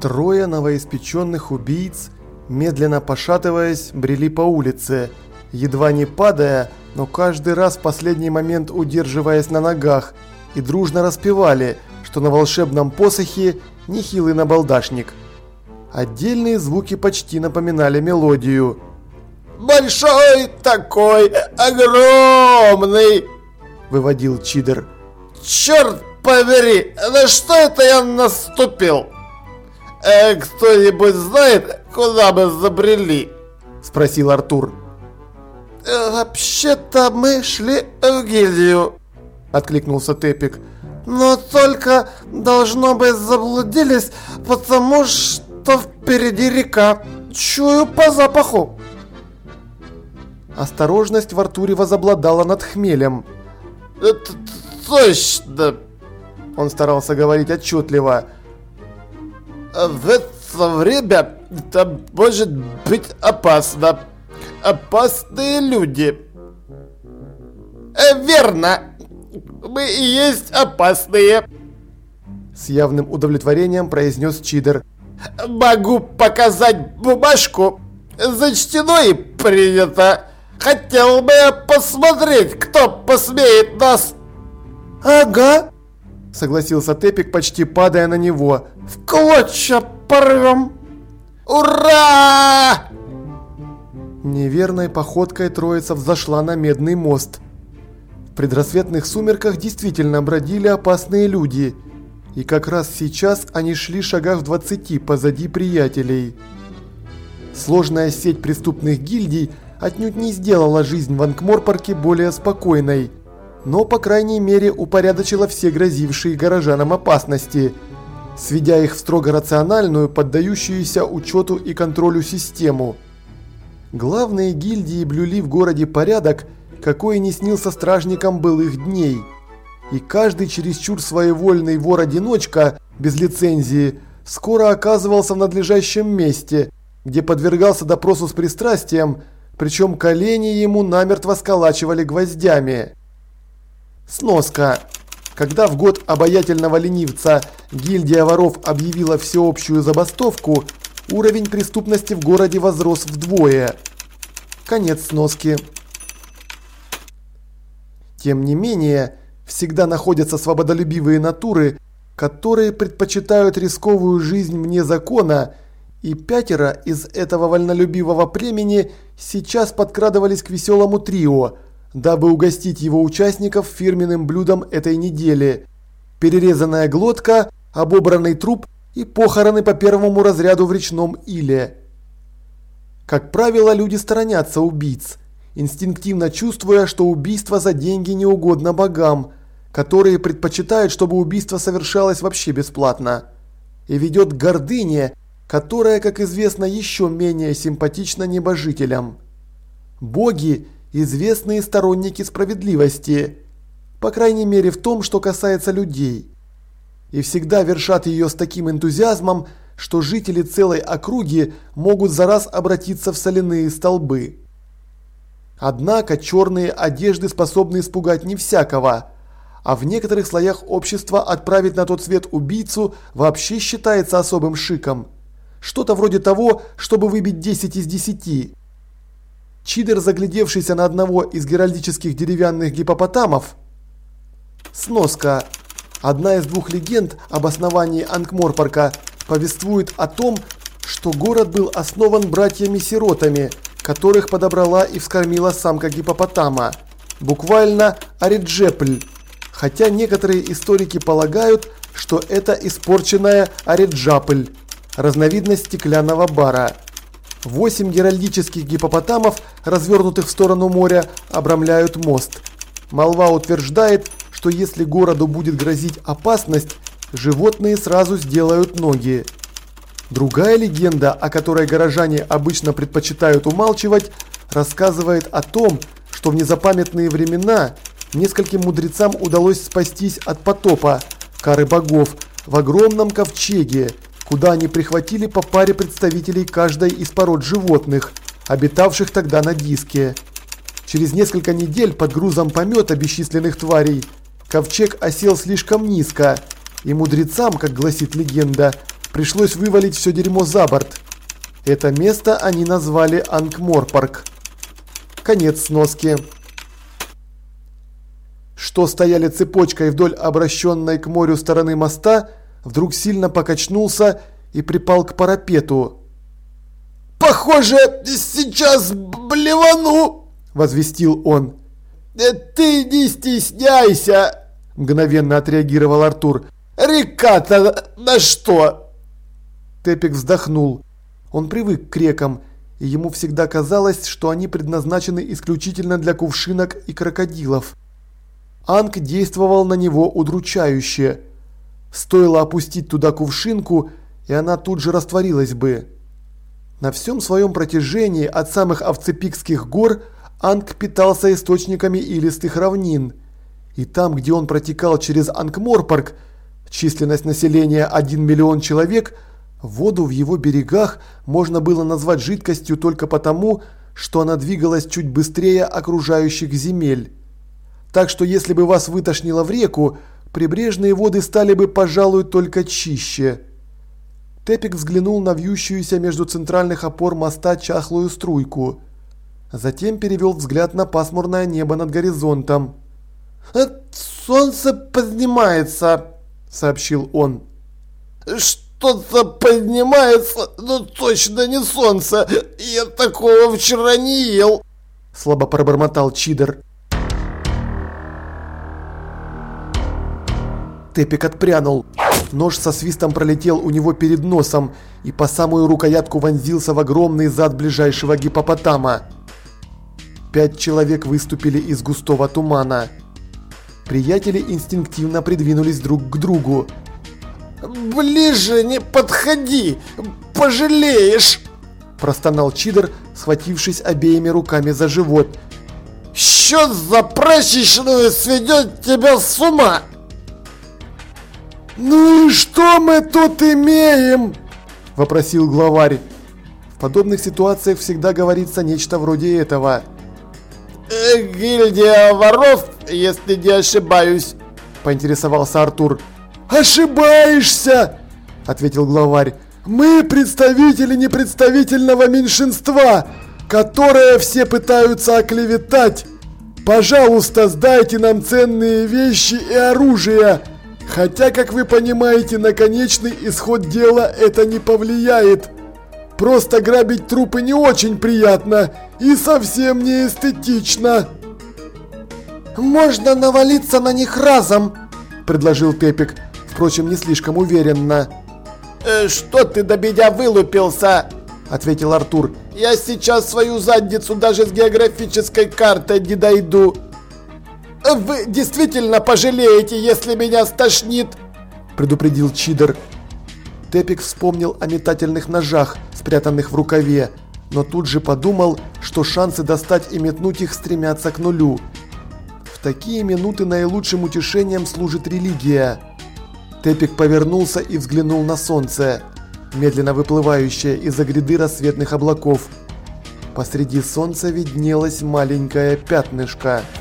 Трое новоиспеченных убийц, медленно пошатываясь, брели по улице, едва не падая, но каждый раз в последний момент удерживаясь на ногах, и дружно распевали, что на волшебном посохе нехилый набалдашник. Отдельные звуки почти напоминали мелодию. «Большой такой, огромный!» – выводил Чидер. «Черт побери, на что это я наступил?» Э, «Кто-нибудь знает, куда мы забрели?» – спросил Артур. Э, «Вообще-то мы шли в гильдию», – откликнулся Тепик. «Но только, должно быть, заблудились, потому что впереди река. Чую по запаху». Осторожность в Артуре возобладала над хмелем. «Это точно!» Он старался говорить отчетливо. «В это время это может быть опасно. Опасные люди». Э, «Верно! Мы и есть опасные!» С явным удовлетворением произнес Чидер. «Могу показать бумажку. Зачтено и принято. Хотел бы я посмотреть, кто посмеет нас!» «Ага!» Согласился Тепик, почти падая на него. «В клочья порвем!» «Ура!» Неверной походкой троица взошла на медный мост. В предрассветных сумерках действительно бродили опасные люди. И как раз сейчас они шли шагах в 20 позади приятелей. Сложная сеть преступных гильдий отнюдь не сделала жизнь в Анкморпарке более спокойной, но по крайней мере упорядочила все грозившие горожанам опасности, сведя их в строго рациональную, поддающуюся учету и контролю систему. Главные гильдии блюли в городе порядок, какой не снился стражникам былых дней. И каждый чересчур своевольный вор-одиночка, без лицензии, скоро оказывался в надлежащем месте, где подвергался допросу с пристрастием, причем колени ему намертво сколачивали гвоздями. Сноска. Когда в год обаятельного ленивца гильдия воров объявила всеобщую забастовку, уровень преступности в городе возрос вдвое. Конец сноски. Тем не менее, всегда находятся свободолюбивые натуры, которые предпочитают рисковую жизнь вне закона и пятеро из этого вольнолюбивого племени сейчас подкрадывались к веселому трио, дабы угостить его участников фирменным блюдом этой недели. Перерезанная глотка, обобранный труп и похороны по первому разряду в речном иле. Как правило, люди сторонятся убийц, инстинктивно чувствуя, что убийство за деньги не угодно богам, которые предпочитают, чтобы убийство совершалось вообще бесплатно. И ведет к гордыне, которая, как известно, еще менее симпатична небожителям. Боги – известные сторонники справедливости, по крайней мере в том, что касается людей. И всегда вершат ее с таким энтузиазмом, что жители целой округи могут за раз обратиться в соляные столбы. Однако черные одежды способны испугать не всякого, а в некоторых слоях общества отправить на тот свет убийцу вообще считается особым шиком – что-то вроде того, чтобы выбить 10 из 10. Чидер, заглядевшийся на одного из геральдических деревянных гипопотамов, сноска. Одна из двух легенд об основании Анкморпарка повествует о том, что город был основан братьями-сиротами, которых подобрала и вскормила самка гипопотама, буквально Ариджепль, хотя некоторые историки полагают, что это испорченная Ариджапль разновидность стеклянного бара. Восемь геральдических гипопотамов, развернутых в сторону моря, обрамляют мост. Молва утверждает, что если городу будет грозить опасность, животные сразу сделают ноги. Другая легенда, о которой горожане обычно предпочитают умалчивать, рассказывает о том, что в незапамятные времена нескольким мудрецам удалось спастись от потопа, кары богов, в огромном ковчеге, куда они прихватили по паре представителей каждой из пород животных, обитавших тогда на диске. Через несколько недель под грузом помета бесчисленных тварей ковчег осел слишком низко, и мудрецам, как гласит легенда, Пришлось вывалить все дерьмо за борт. Это место они назвали Ангморпарк. Конец сноски. Что стояли цепочкой вдоль обращенной к морю стороны моста, вдруг сильно покачнулся и припал к парапету. «Похоже, сейчас блевану!» – возвестил он. «Э, «Ты не стесняйся!» – мгновенно отреагировал Артур. «Река-то на что?» Тепик вздохнул. Он привык к рекам, и ему всегда казалось, что они предназначены исключительно для кувшинок и крокодилов. Анг действовал на него удручающе. Стоило опустить туда кувшинку, и она тут же растворилась бы. На всем своем протяжении от самых Овцепикских гор Анг питался источниками илистых равнин. И там, где он протекал через Ангморпарк, численность населения 1 миллион человек – Воду в его берегах можно было назвать жидкостью только потому, что она двигалась чуть быстрее окружающих земель. Так что если бы вас вытошнило в реку, прибрежные воды стали бы, пожалуй, только чище. Тепик взглянул на вьющуюся между центральных опор моста чахлую струйку. Затем перевел взгляд на пасмурное небо над горизонтом. «Солнце поднимается», — сообщил он. «Что?» Что-то поднимается, но точно не солнце. Я такого вчера не ел. Слабо пробормотал Чидер. Тепик отпрянул. Нож со свистом пролетел у него перед носом и по самую рукоятку вонзился в огромный зад ближайшего гипопотама. Пять человек выступили из густого тумана. Приятели инстинктивно придвинулись друг к другу. «Ближе не подходи! Пожалеешь!» Простонал Чидер, схватившись обеими руками за живот. «Счет за прачечную сведет тебя с ума!» «Ну и что мы тут имеем?» – вопросил главарь. В подобных ситуациях всегда говорится нечто вроде этого. «Э, «Гильдия воров, если не ошибаюсь», – поинтересовался Артур. «Ошибаешься!» – ответил главарь. «Мы представители непредставительного меньшинства, которое все пытаются оклеветать. Пожалуйста, сдайте нам ценные вещи и оружие. Хотя, как вы понимаете, на конечный исход дела это не повлияет. Просто грабить трупы не очень приятно и совсем не эстетично». «Можно навалиться на них разом», – предложил Тепик впрочем, не слишком уверенно. «Э, «Что ты до меня вылупился?» – ответил Артур. «Я сейчас свою задницу даже с географической картой не дойду». «Вы действительно пожалеете, если меня стошнит?» – предупредил Чидер. Тепик вспомнил о метательных ножах, спрятанных в рукаве, но тут же подумал, что шансы достать и метнуть их стремятся к нулю. В такие минуты наилучшим утешением служит религия. Тепик повернулся и взглянул на солнце, медленно выплывающее из-за гряды рассветных облаков. Посреди солнца виднелось маленькое пятнышко –